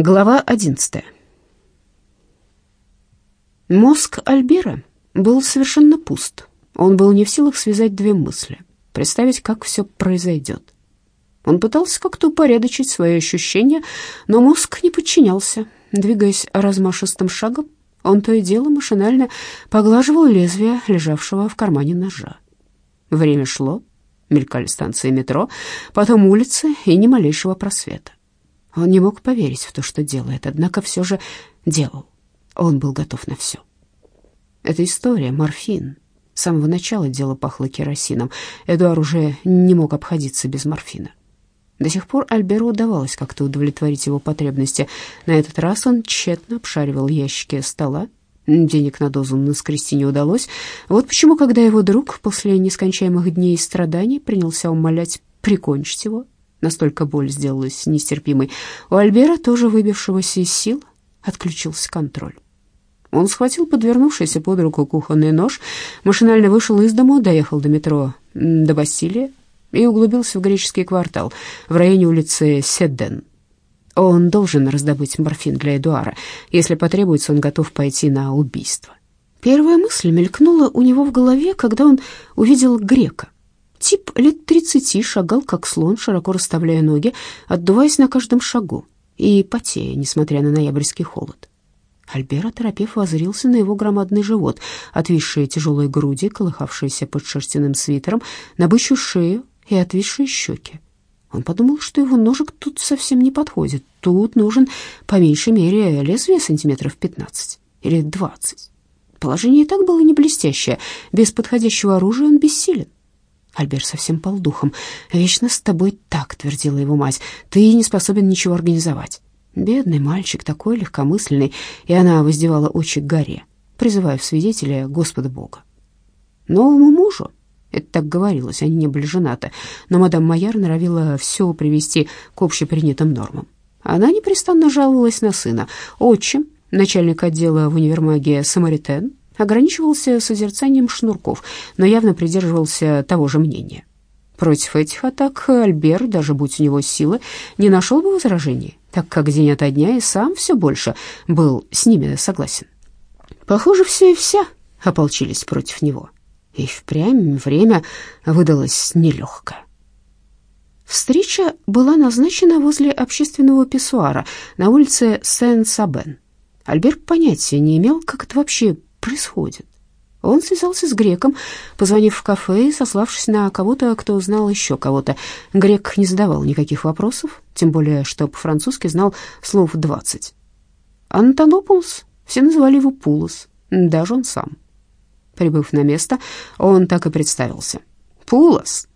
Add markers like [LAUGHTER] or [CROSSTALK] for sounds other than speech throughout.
Глава 11. Мозг Альбера был совершенно пуст. Он был не в силах связать две мысли, представить, как все произойдет. Он пытался как-то упорядочить свои ощущения, но мозг не подчинялся. Двигаясь размашистым шагом, он то и дело машинально поглаживал лезвие, лежавшего в кармане ножа. Время шло, мелькали станции метро, потом улицы и ни малейшего просвета. Он не мог поверить в то, что делает, однако все же делал. Он был готов на все. Эта история, морфин. С самого начала дело пахло керосином. Эдуар уже не мог обходиться без морфина. До сих пор Альберу удавалось как-то удовлетворить его потребности. На этот раз он тщетно обшаривал ящики стола. Денег на дозу наскрести не удалось. Вот почему, когда его друг после нескончаемых дней страданий принялся умолять прикончить его, Настолько боль сделалась нестерпимой. У Альбера, тоже выбившегося из сил, отключился контроль. Он схватил подвернувшийся под руку кухонный нож, машинально вышел из дому, доехал до метро до Бастилии и углубился в греческий квартал в районе улицы Седден. Он должен раздобыть морфин для Эдуара. Если потребуется, он готов пойти на убийство. Первая мысль мелькнула у него в голове, когда он увидел грека. Тип лет тридцати шагал, как слон, широко расставляя ноги, отдуваясь на каждом шагу и потея, несмотря на ноябрьский холод. Альбер, оторопев, возрился на его громадный живот, отвисшие тяжелые груди, колыхавшиеся под шерстяным свитером, на бычью шею и отвисшие щеки. Он подумал, что его ножик тут совсем не подходит. Тут нужен, по меньшей мере, лезвие сантиметров пятнадцать или двадцать. Положение и так было не блестящее. Без подходящего оружия он бессилен. Альбер совсем пал духом. «Вечно с тобой так», — твердила его мать. «Ты не способен ничего организовать». Бедный мальчик, такой легкомысленный, и она воздевала очи к горе, призывая в свидетеля Господа Бога. Новому мужу, это так говорилось, они не были женаты, но мадам Майяр норовила все привести к общепринятым нормам. Она непрестанно жаловалась на сына. Отчим, начальник отдела в универмаге «Самаритен», ограничивался созерцанием шнурков, но явно придерживался того же мнения. Против этих атак Альбер, даже будь у него силы, не нашел бы возражений, так как день ото дня и сам все больше был с ними согласен. Похоже, все и вся ополчились против него, и впрямь время выдалось нелегкое. Встреча была назначена возле общественного писсуара на улице Сен-Сабен. Альберт понятия не имел, как это вообще происходит? Он связался с греком, позвонив в кафе и сославшись на кого-то, кто знал еще кого-то. Грек не задавал никаких вопросов, тем более, что по-французски знал слов двадцать. Антонопулос, все называли его Пулос, даже он сам. Прибыв на место, он так и представился. «Пулос!»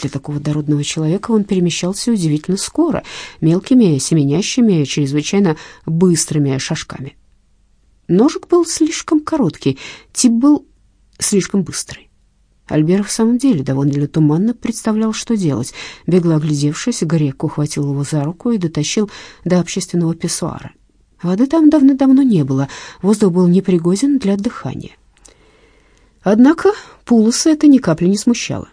Для такого дородного человека он перемещался удивительно скоро, мелкими, семенящими, чрезвычайно быстрыми шажками. Ножик был слишком короткий, тип был слишком быстрый. Альбер в самом деле довольно туманно представлял, что делать. Бегло оглядевшись, Грек ухватил его за руку и дотащил до общественного писсуара. Воды там давно-давно не было, воздух был непригоден для дыхания. Однако Пулоса это ни капли не смущало.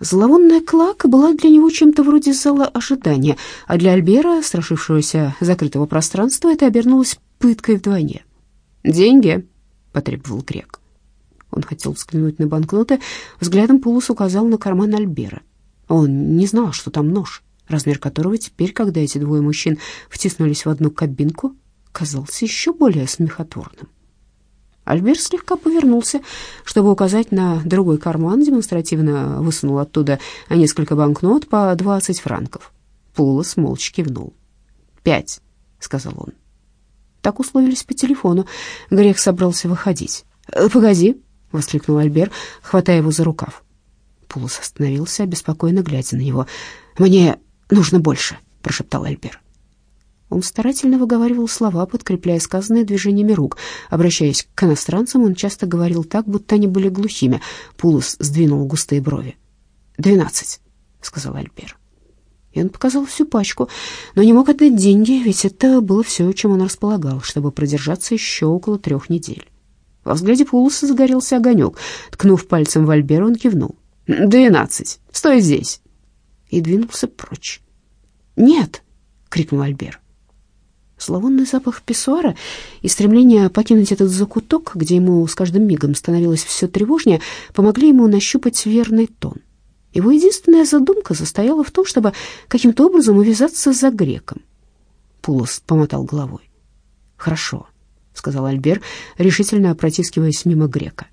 Зловонная клака была для него чем-то вроде зала ожидания, а для Альбера, страшившегося закрытого пространства, это обернулось пыткой вдвойне. «Деньги», — потребовал Грек. Он хотел взглянуть на банкноты, взглядом Пулус указал на карман Альбера. Он не знал, что там нож, размер которого теперь, когда эти двое мужчин втиснулись в одну кабинку, казался еще более смехотворным. Альбер слегка повернулся, чтобы указать на другой карман, демонстративно высунул оттуда несколько банкнот по двадцать франков. Пулос молча кивнул. «Пять», — сказал он. Так условились по телефону. Грех собрался выходить. «Э, «Погоди!» — воскликнул Альбер, хватая его за рукав. Пулос остановился, обеспокоенно глядя на него. «Мне нужно больше», — прошептал Альбер. Он старательно выговаривал слова, подкрепляя сказанные движениями рук. Обращаясь к иностранцам, он часто говорил так, будто они были глухими. Пулос сдвинул густые брови. «Двенадцать», — сказал Альбер и он показал всю пачку, но не мог отдать деньги, ведь это было все, чем он располагал, чтобы продержаться еще около трех недель. Во взгляде Пулоса загорелся огонек. Ткнув пальцем в Альбера, он кивнул. «Двенадцать. Стой здесь!» И двинулся прочь. «Нет!» — крикнул Альбер. Зловонный запах писсуара и стремление покинуть этот закуток, где ему с каждым мигом становилось все тревожнее, помогли ему нащупать верный тон. Его единственная задумка состояла в том, чтобы каким-то образом увязаться за греком. Пулос помотал головой. «Хорошо», — сказал Альбер, решительно протискиваясь мимо грека.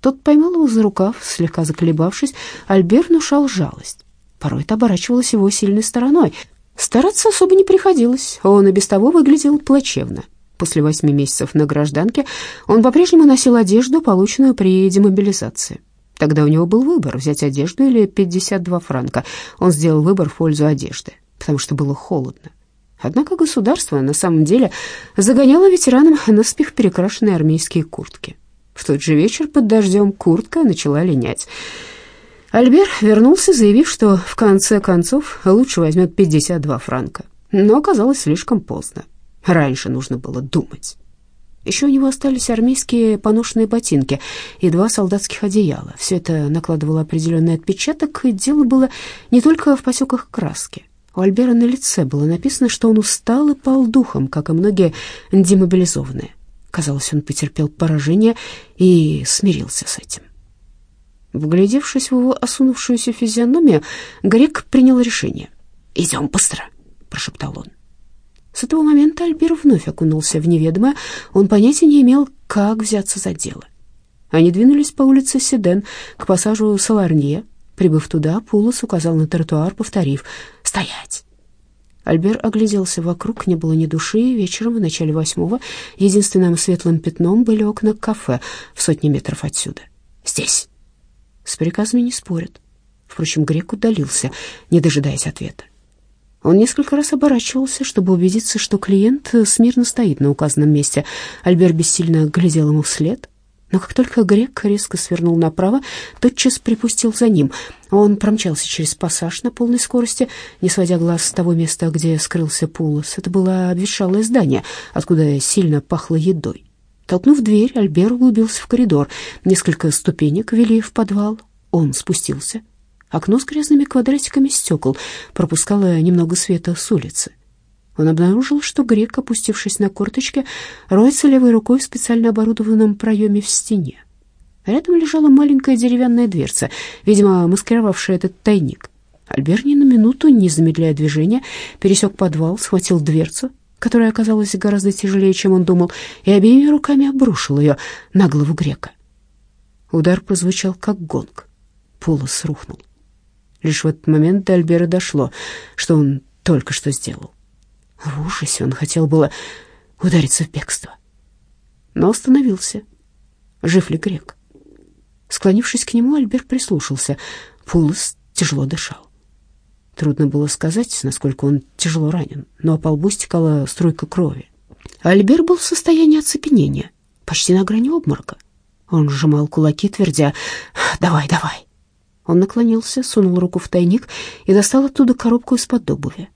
Тот поймал его за рукав, слегка заколебавшись. Альбер внушал жалость. Порой это оборачивалось его сильной стороной. Стараться особо не приходилось, он и без того выглядел плачевно. После восьми месяцев на гражданке он по-прежнему носил одежду, полученную при демобилизации. Тогда у него был выбор, взять одежду или 52 франка. Он сделал выбор в пользу одежды, потому что было холодно. Однако государство на самом деле загоняло ветеранам [LAUGHS] наспех перекрашенные армейские куртки. В тот же вечер под дождем куртка начала линять. Альбер вернулся, заявив, что в конце концов лучше возьмет 52 франка. Но оказалось слишком поздно. Раньше нужно было думать. Еще у него остались армейские поношенные ботинки и два солдатских одеяла. Все это накладывало определенный отпечаток, и дело было не только в посеках краски. У Альбера на лице было написано, что он устал и пал духом, как и многие демобилизованные. Казалось, он потерпел поражение и смирился с этим. Вглядевшись в его осунувшуюся физиономию, Грек принял решение. «Идем быстро», — прошептал он. С этого момента Альбер вновь окунулся в неведомое. Он понятия не имел, как взяться за дело. Они двинулись по улице Седен к пассажу Саларнье. Прибыв туда, Пулос указал на тротуар, повторив «Стоять!». Альбер огляделся вокруг, не было ни души. Вечером, в начале восьмого, единственным светлым пятном были окна кафе в сотни метров отсюда. «Здесь!» С приказами не спорят. Впрочем, грек удалился, не дожидаясь ответа. Он несколько раз оборачивался, чтобы убедиться, что клиент смирно стоит на указанном месте. Альбер бессильно глядел ему вслед. Но как только грек резко свернул направо, тотчас припустил за ним. Он промчался через пассаж на полной скорости, не сводя глаз с того места, где скрылся Пулос. Это было обветшалое здание, откуда сильно пахло едой. Толкнув дверь, Альбер углубился в коридор. Несколько ступенек вели в подвал. Он спустился. Окно с грязными квадратиками стекол пропускало немного света с улицы. Он обнаружил, что грек, опустившись на корточки, роется левой рукой в специально оборудованном проеме в стене. Рядом лежала маленькая деревянная дверца, видимо, маскировавшая этот тайник. Альбер ни на минуту, не замедляя движения, пересек подвал, схватил дверцу, которая оказалась гораздо тяжелее, чем он думал, и обеими руками обрушил ее на голову грека. Удар прозвучал, как гонг. Полос рухнул. Лишь в этот момент до Альбера дошло, что он только что сделал. В ужасе он хотел было удариться в бегство, но остановился. Жив ли грек? Склонившись к нему, Альбер прислушался. Пулос тяжело дышал. Трудно было сказать, насколько он тяжело ранен, но по лбу стекала струйка крови. Альбер был в состоянии оцепенения, почти на грани обморока. Он сжимал кулаки, твердя «Давай, давай». Он наклонился, сунул руку в тайник и достал оттуда коробку из-под обуви.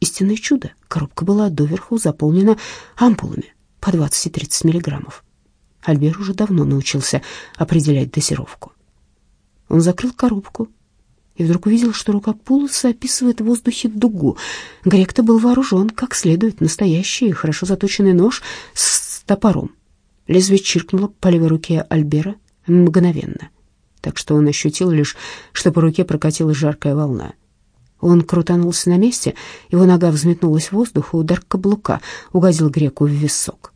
Истинное чудо, коробка была доверху заполнена ампулами по 20 и 30 миллиграммов. Альбер уже давно научился определять дозировку. Он закрыл коробку, и вдруг увидел, что рука Пулоса описывает в воздухе дугу. Грек-то был вооружен как следует, настоящий, хорошо заточенный нож с топором. Лезвие чиркнуло по левой руке Альбера мгновенно, так что он ощутил лишь, что по руке прокатилась жаркая волна. Он крутанулся на месте, его нога взметнулась в воздух, и удар каблука угодил греку в висок.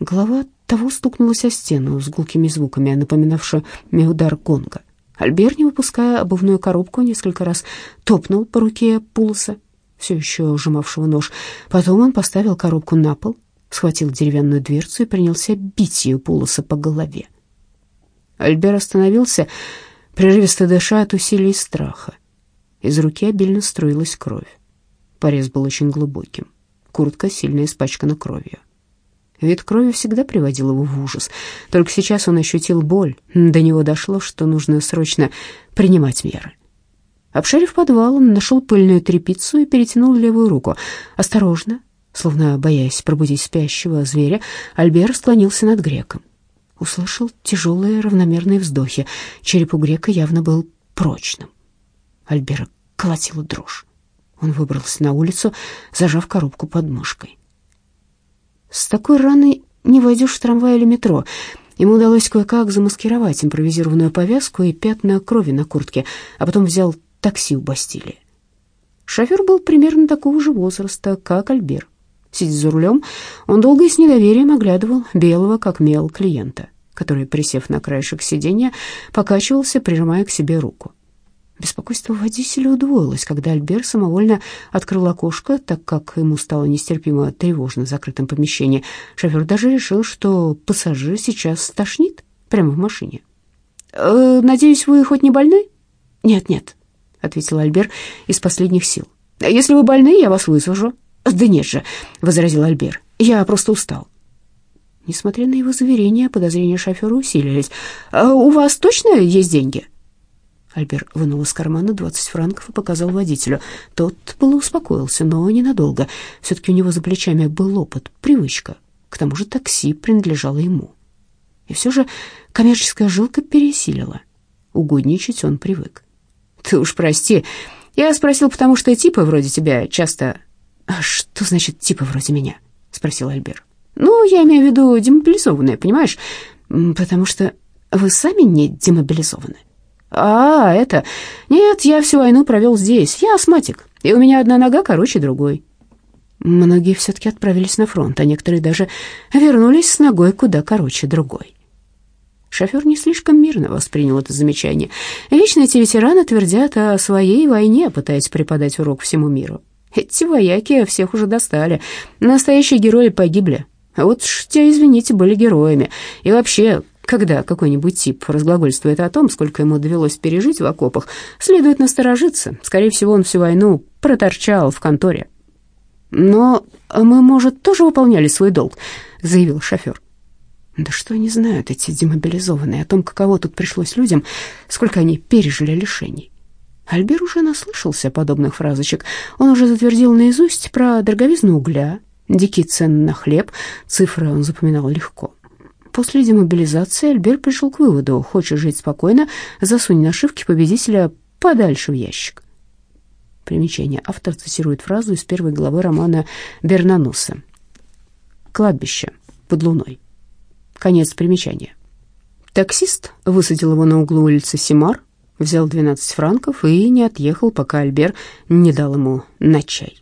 Голова того стукнулась о стену с гулкими звуками, напоминавшими удар гонга. Альбер, не выпуская обувную коробку, несколько раз топнул по руке Пулса, все еще сжимавшего нож. Потом он поставил коробку на пол, схватил деревянную дверцу и принялся бить ее Пулоса по голове. Альбер остановился, прерывисто дыша от усилий страха. Из руки обильно струилась кровь. Порез был очень глубоким. Куртка сильно испачкана кровью. Вид крови всегда приводил его в ужас. Только сейчас он ощутил боль. До него дошло, что нужно срочно принимать меры. Обшарив подвал, он нашел пыльную тряпицу и перетянул левую руку. Осторожно, словно боясь пробудить спящего зверя, Альбер склонился над греком. Услышал тяжелые равномерные вздохи. Череп у грека явно был прочным. Альбера колотила дрожь. Он выбрался на улицу, зажав коробку под мышкой. С такой раной не войдешь в трамвай или метро. Ему удалось кое-как замаскировать импровизированную повязку и пятна крови на куртке, а потом взял такси у Бастилии. Шофер был примерно такого же возраста, как Альбер. Сидя за рулем, он долго и с недоверием оглядывал белого, как мел, клиента, который, присев на краешек сиденья, покачивался, прижимая к себе руку. Беспокойство водителя удвоилось, когда Альбер самовольно открыл окошко, так как ему стало нестерпимо тревожно в закрытом помещении. Шофер даже решил, что пассажир сейчас стошнит прямо в машине. «Э, «Надеюсь, вы хоть не больны?» «Нет-нет», — ответил Альбер из последних сил. «Если вы больны, я вас высажу». «Да нет же», — возразил Альбер, — «я просто устал». Несмотря на его заверения, подозрения шофера усилились. «А «У вас точно есть деньги?» Альбер вынул из кармана 20 франков и показал водителю. Тот было успокоился, но ненадолго. Все-таки у него за плечами был опыт, привычка. К тому же такси принадлежало ему. И все же коммерческая жилка пересилила. Угодничать он привык. «Ты уж прости, я спросил, потому что типы вроде тебя часто...» «А что значит типы вроде меня?» — спросил Альбер. «Ну, я имею в виду демобилизованные, понимаешь? Потому что вы сами не демобилизованы». «А, это... Нет, я всю войну провел здесь. Я астматик, и у меня одна нога короче другой». Многие все-таки отправились на фронт, а некоторые даже вернулись с ногой куда короче другой. Шофер не слишком мирно воспринял это замечание. Вечно эти ветераны твердят о своей войне, пытаясь преподать урок всему миру. Эти вояки всех уже достали. Настоящие герои погибли. А вот ж те, извините, были героями. И вообще, когда какой-нибудь тип разглагольствует о том, сколько ему довелось пережить в окопах, следует насторожиться. Скорее всего, он всю войну проторчал в конторе. «Но мы, может, тоже выполняли свой долг», — заявил шофер. Да что они знают, эти демобилизованные, о том, каково тут пришлось людям, сколько они пережили лишений. Альбер уже наслышался подобных фразочек. Он уже затвердил наизусть про дороговизну угля, дикие цены на хлеб, цифры он запоминал легко. После демобилизации Альбер пришел к выводу, хочешь жить спокойно, засунь нашивки победителя подальше в ящик. Примечание. Автор цитирует фразу из первой главы романа Бернануса. «Кладбище под луной». Конец примечания. Таксист высадил его на углу улицы Симар, взял 12 франков и не отъехал, пока Альбер не дал ему на чай.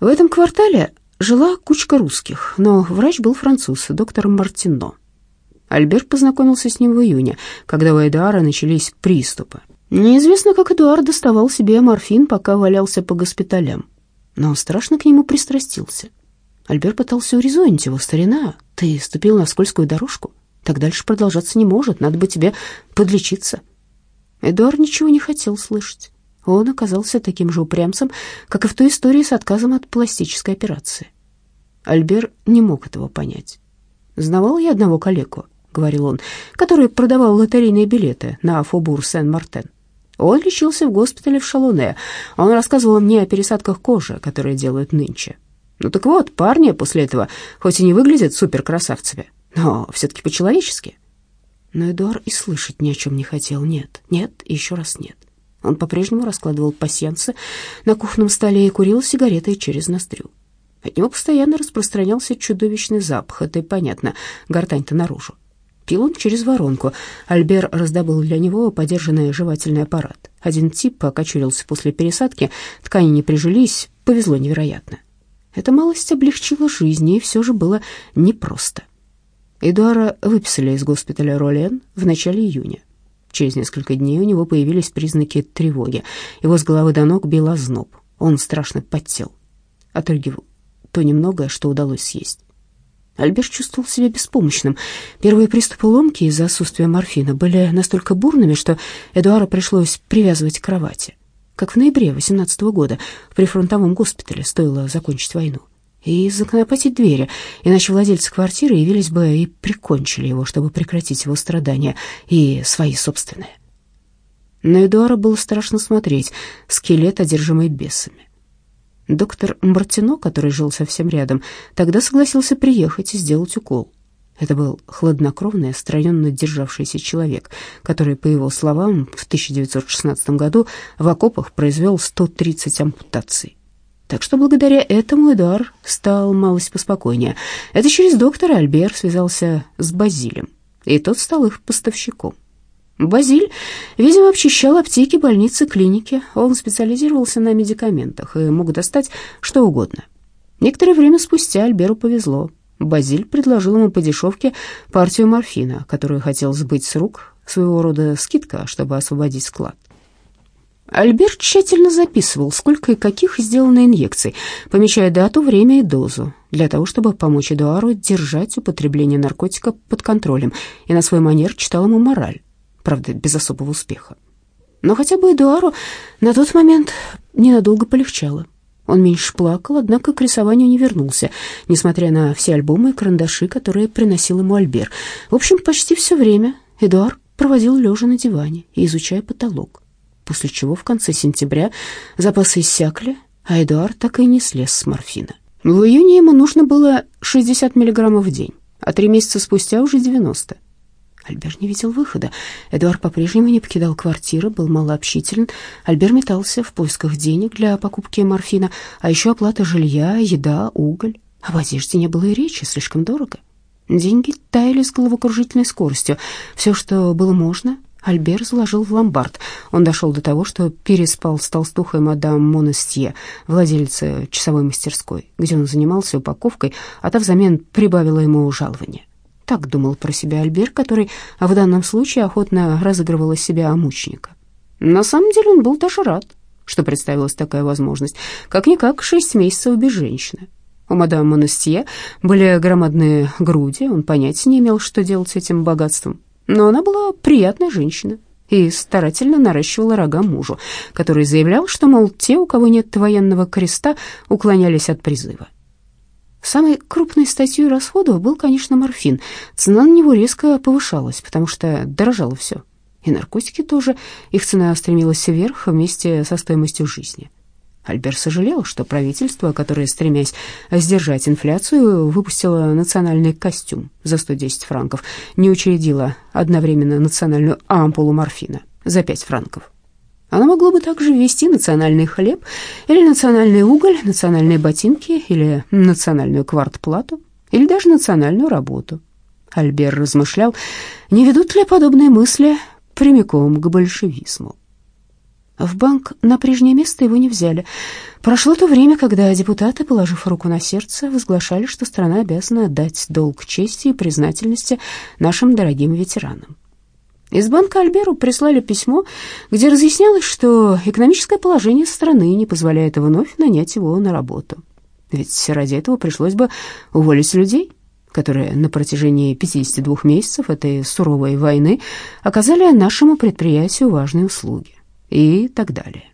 В этом квартале жила кучка русских, но врач был француз, доктор Мартино. Альберт познакомился с ним в июне, когда у Эдуара начались приступы. Неизвестно, как Эдуард доставал себе морфин, пока валялся по госпиталям, но он страшно к нему пристрастился. Альберт пытался урезонить его. «Старина, ты ступил на скользкую дорожку. Так дальше продолжаться не может, надо бы тебе подлечиться». Эдуард ничего не хотел слышать. Он оказался таким же упрямцем, как и в той истории с отказом от пластической операции. Альбер не мог этого понять. «Знавал я одного коллегу», — говорил он, «который продавал лотерейные билеты на Фобур Сен-Мартен. Он лечился в госпитале в Шалуне. Он рассказывал мне о пересадках кожи, которые делают нынче. Ну так вот, парни после этого, хоть и не выглядят суперкрасавцами, но все-таки по-человечески. Но Эдуард и слышать ни о чем не хотел. Нет, нет и еще раз нет. Он по-прежнему раскладывал пасьянцы на кухонном столе и курил сигаретой через ноздрю. От него постоянно распространялся чудовищный запах, это и понятно, гортань-то наружу. Пил он через воронку. Альбер раздобыл для него подержанный жевательный аппарат. Один тип окочурился после пересадки, ткани не прижились, повезло невероятно. Эта малость облегчила жизнь, и все же было непросто. Эдуара выписали из госпиталя Ролен в начале июня. Через несколько дней у него появились признаки тревоги. Его с головы до ног бил озноб. Он страшно потел. Отрыгивал то немногое, что удалось съесть. Альберт чувствовал себя беспомощным. Первые приступы ломки из-за отсутствия морфина были настолько бурными, что Эдуара пришлось привязывать к кровати. Как в ноябре 18 года в прифронтовом госпитале стоило закончить войну и законопатить двери, иначе владельцы квартиры явились бы и прикончили его, чтобы прекратить его страдания и свои собственные. На Эдуара было страшно смотреть, скелет, одержимый бесами. Доктор Мартино, который жил совсем рядом, тогда согласился приехать и сделать укол. Это был хладнокровный, отстраненно державшийся человек, который, по его словам, в 1916 году в окопах произвел 130 ампутаций. Так что благодаря этому Эдуар стал малость поспокойнее. Это через доктора Альбер связался с Базилем, и тот стал их поставщиком. Базиль, видимо, обчищал аптеки, больницы, клиники. Он специализировался на медикаментах и мог достать что угодно. Некоторое время спустя Альберу повезло. Базиль предложил ему по дешевке партию морфина, которую хотел сбыть с рук, своего рода скидка, чтобы освободить склад. Альберт тщательно записывал, сколько и каких сделано инъекций, помечая дату, время и дозу, для того, чтобы помочь Эдуару держать употребление наркотика под контролем, и на свой манер читал ему мораль, правда, без особого успеха. Но хотя бы Эдуару на тот момент ненадолго полегчало. Он меньше плакал, однако к рисованию не вернулся, несмотря на все альбомы и карандаши, которые приносил ему Альбер. В общем, почти все время Эдуард проводил лежа на диване и изучая потолок после чего в конце сентября запасы иссякли, а Эдуард так и не слез с морфина. В июне ему нужно было 60 миллиграммов в день, а три месяца спустя уже 90. Альбер не видел выхода. Эдуард по-прежнему не покидал квартиры, был малообщителен. Альбер метался в поисках денег для покупки морфина, а еще оплата жилья, еда, уголь. Об одежде не было и речи, слишком дорого. Деньги таяли с головокружительной скоростью. Все, что было можно, Альбер заложил в ломбард. Он дошел до того, что переспал с толстухой мадам Монестье, владельцей часовой мастерской, где он занимался упаковкой, а та взамен прибавила ему жалование. Так думал про себя Альбер, который в данном случае охотно разыгрывал из себя мученика. На самом деле он был даже рад, что представилась такая возможность. Как-никак шесть месяцев без женщины. У мадам Монестье были громадные груди, он понятия не имел, что делать с этим богатством. Но она была приятная женщина и старательно наращивала рога мужу, который заявлял, что, мол, те, у кого нет военного креста, уклонялись от призыва. Самой крупной статьей расходов был, конечно, морфин. Цена на него резко повышалась, потому что дорожало все. И наркотики тоже. Их цена стремилась вверх вместе со стоимостью жизни. Альбер сожалел, что правительство, которое, стремясь сдержать инфляцию, выпустило национальный костюм за 110 франков, не учредило одновременно национальную ампулу морфина за 5 франков. Оно могло бы также ввести национальный хлеб или национальный уголь, национальные ботинки или национальную квартплату, или даже национальную работу. Альбер размышлял, не ведут ли подобные мысли прямиком к большевизму. В банк на прежнее место его не взяли. Прошло то время, когда депутаты, положив руку на сердце, возглашали, что страна обязана отдать долг чести и признательности нашим дорогим ветеранам. Из банка Альберу прислали письмо, где разъяснялось, что экономическое положение страны не позволяет вновь нанять его на работу. Ведь ради этого пришлось бы уволить людей, которые на протяжении 52 месяцев этой суровой войны оказали нашему предприятию важные услуги и так далее.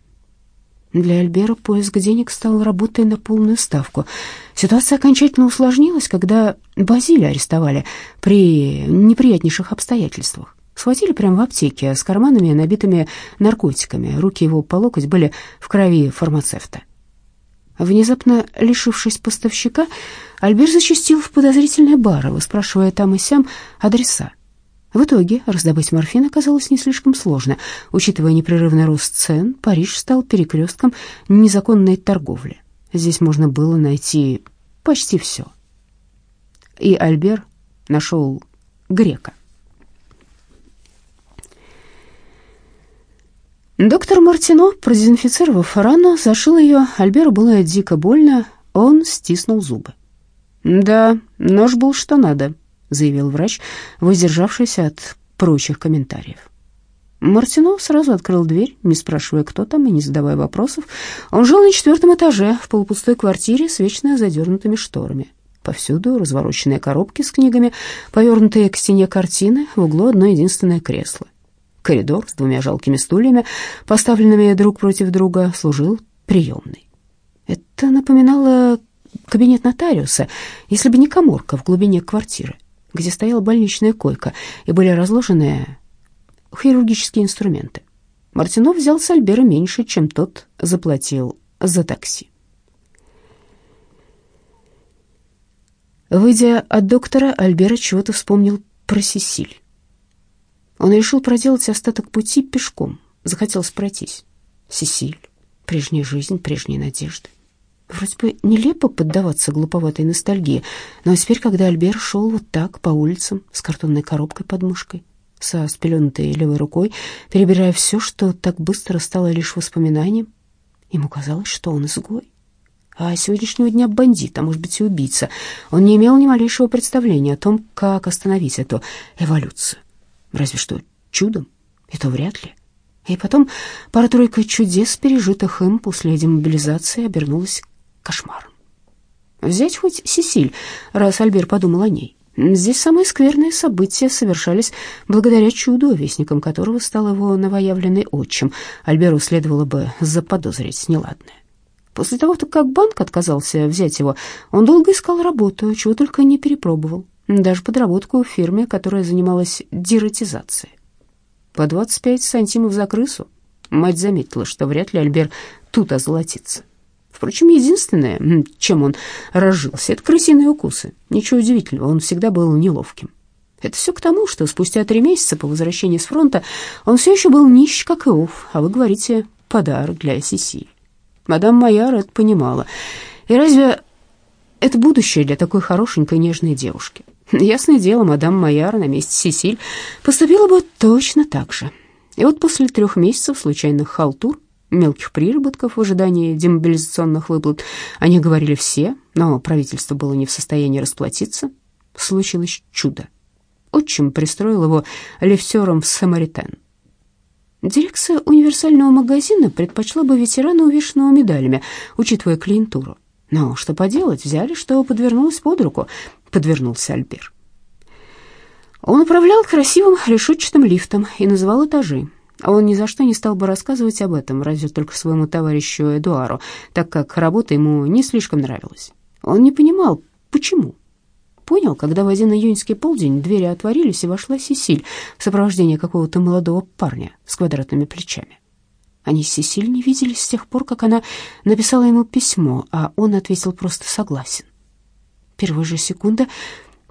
Для Альбера поиск денег стал работой на полную ставку. Ситуация окончательно усложнилась, когда Базиля арестовали при неприятнейших обстоятельствах. Схватили прямо в аптеке с карманами, набитыми наркотиками. Руки его по локоть были в крови фармацевта. Внезапно лишившись поставщика, Альбер зачастил в подозрительные бары, выспрашивая там и сям адреса. В итоге раздобыть морфин оказалось не слишком сложно. Учитывая непрерывный рост цен, Париж стал перекрестком незаконной торговли. Здесь можно было найти почти все. И Альбер нашел грека. Доктор Мартино, продезинфицировав рану, зашил ее. Альберу было дико больно, он стиснул зубы. «Да, нож был что надо», заявил врач, воздержавшийся от прочих комментариев. Мартино сразу открыл дверь, не спрашивая, кто там, и не задавая вопросов. Он жил на четвертом этаже, в полупустой квартире с вечно задернутыми шторами. Повсюду развороченные коробки с книгами, повернутые к стене картины, в углу одно единственное кресло. Коридор с двумя жалкими стульями, поставленными друг против друга, служил приемной. Это напоминало кабинет нотариуса, если бы не коморка в глубине квартиры где стояла больничная койка, и были разложены хирургические инструменты. Мартинов взял с Альбера меньше, чем тот заплатил за такси. Выйдя от доктора, Альбера чего-то вспомнил про Сесиль. Он решил проделать остаток пути пешком, захотелось пройтись. Сесиль, прежняя жизнь, прежние надежды. Вроде бы нелепо поддаваться глуповатой ностальгии, но теперь, когда Альбер шел вот так по улицам с картонной коробкой под мышкой, со спеленутой левой рукой, перебирая все, что так быстро стало лишь воспоминанием, ему казалось, что он изгой. А сегодняшнего дня бандит, а может быть и убийца. Он не имел ни малейшего представления о том, как остановить эту эволюцию. Разве что чудом, это вряд ли. И потом пара-тройка чудес, пережитых им после демобилизации, обернулась кошмаром. Взять хоть Сесиль, раз Альбер подумал о ней. Здесь самые скверные события совершались благодаря чуду, вестником которого стал его новоявленный отчим. Альберу следовало бы заподозрить неладное. После того, как банк отказался взять его, он долго искал работу, чего только не перепробовал. Даже подработку в фирме, которая занималась дератизацией. По 25 сантимов за крысу. Мать заметила, что вряд ли Альбер тут озолотится. Впрочем, единственное, чем он разжился, это крысиные укусы. Ничего удивительного, он всегда был неловким. Это все к тому, что спустя три месяца по возвращении с фронта он все еще был нищ, как Иов, а вы говорите «подарок для Сиси». Мадам Майяр это понимала. И разве это будущее для такой хорошенькой нежной девушки? Ясное дело, мадам Майяр на месте Сесиль поступила бы точно так же. И вот после трех месяцев случайных халтур мелких приработков в ожидании демобилизационных выплат. Они говорили все, но правительство было не в состоянии расплатиться. Случилось чудо. Отчим пристроил его лифтером в Самаритен. Дирекция универсального магазина предпочла бы ветерана, увешанного медалями, учитывая клиентуру. Но что поделать, взяли, что подвернулось под руку. Подвернулся Альбер. Он управлял красивым решетчатым лифтом и называл этажи. А он ни за что не стал бы рассказывать об этом, разве только своему товарищу Эдуару, так как работа ему не слишком нравилась. Он не понимал, почему. Понял, когда в один июньский полдень двери отворились, и вошла Сесиль в сопровождении какого-то молодого парня с квадратными плечами. Они с Сесиль не виделись с тех пор, как она написала ему письмо, а он ответил просто «согласен». Первая же секунда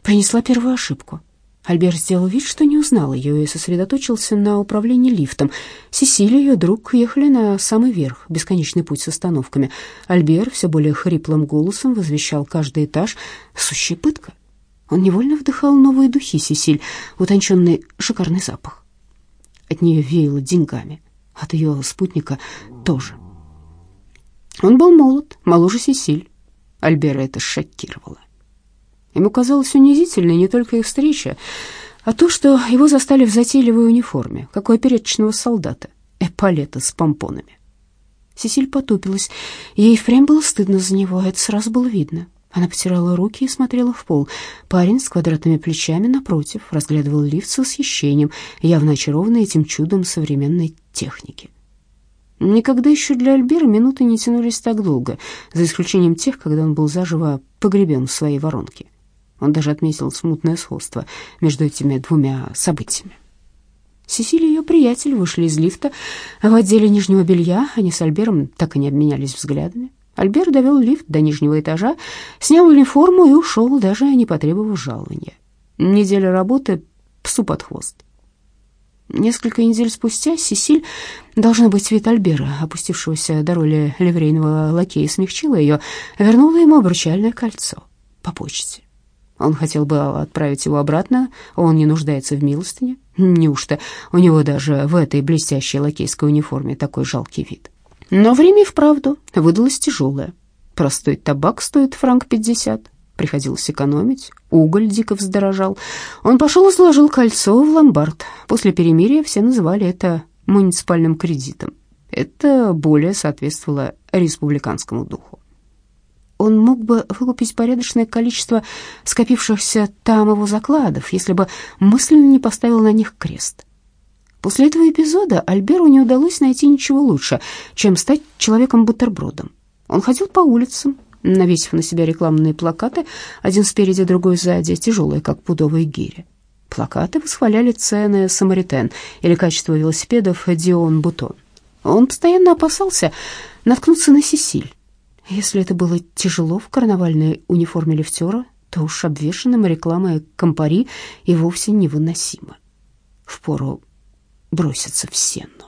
принесла первую ошибку. Альбер сделал вид, что не узнал ее, и сосредоточился на управлении лифтом. Сесилия и ее друг ехали на самый верх, бесконечный путь с остановками. Альбер все более хриплым голосом возвещал каждый этаж. Сущая пытка. Он невольно вдыхал новые духи Сесиль, утонченный шикарный запах. От нее веяло деньгами, от ее спутника тоже. Он был молод, моложе Сесиль. Альбера это шокировало. Ему казалось унизительной не только их встреча, а то, что его застали в затейливой униформе, как у опереточного солдата, эполета с помпонами. Сесиль потупилась. Ей впрямь было стыдно за него, это сразу было видно. Она потирала руки и смотрела в пол. Парень с квадратными плечами напротив разглядывал лифт с восхищением, явно очарованный этим чудом современной техники. Никогда еще для Альбера минуты не тянулись так долго, за исключением тех, когда он был заживо погребен в своей воронке. Он даже отметил смутное сходство между этими двумя событиями. Сесилия и ее приятель вышли из лифта в отделе нижнего белья. Они с Альбером так и не обменялись взглядами. Альбер довел лифт до нижнего этажа, снял униформу и ушел, даже не потребовав жалования. Неделя работы псу под хвост. Несколько недель спустя Сесиль, должна быть, вид Альбера, опустившегося до роли ливрейного лакея, смягчила ее, вернула ему обручальное кольцо по почте. Он хотел бы отправить его обратно, он не нуждается в милостыне. Неужто у него даже в этой блестящей лакейской униформе такой жалкий вид? Но время вправду выдалось тяжелое. Простой табак стоит франк пятьдесят, приходилось экономить, уголь дико вздорожал. Он пошел и сложил кольцо в ломбард. После перемирия все называли это муниципальным кредитом. Это более соответствовало республиканскому духу он мог бы выкупить порядочное количество скопившихся там его закладов, если бы мысленно не поставил на них крест. После этого эпизода Альберу не удалось найти ничего лучше, чем стать человеком-бутербродом. Он ходил по улицам, навесив на себя рекламные плакаты, один спереди, другой сзади, тяжелые, как пудовые гири. Плакаты восхваляли цены «Самаритен» или качество велосипедов «Дион Бутон». Он постоянно опасался наткнуться на Сесиль, если это было тяжело в карнавальной униформе лифтера, то уж обвешанным рекламой компари и вовсе невыносимо. Впору броситься в сену.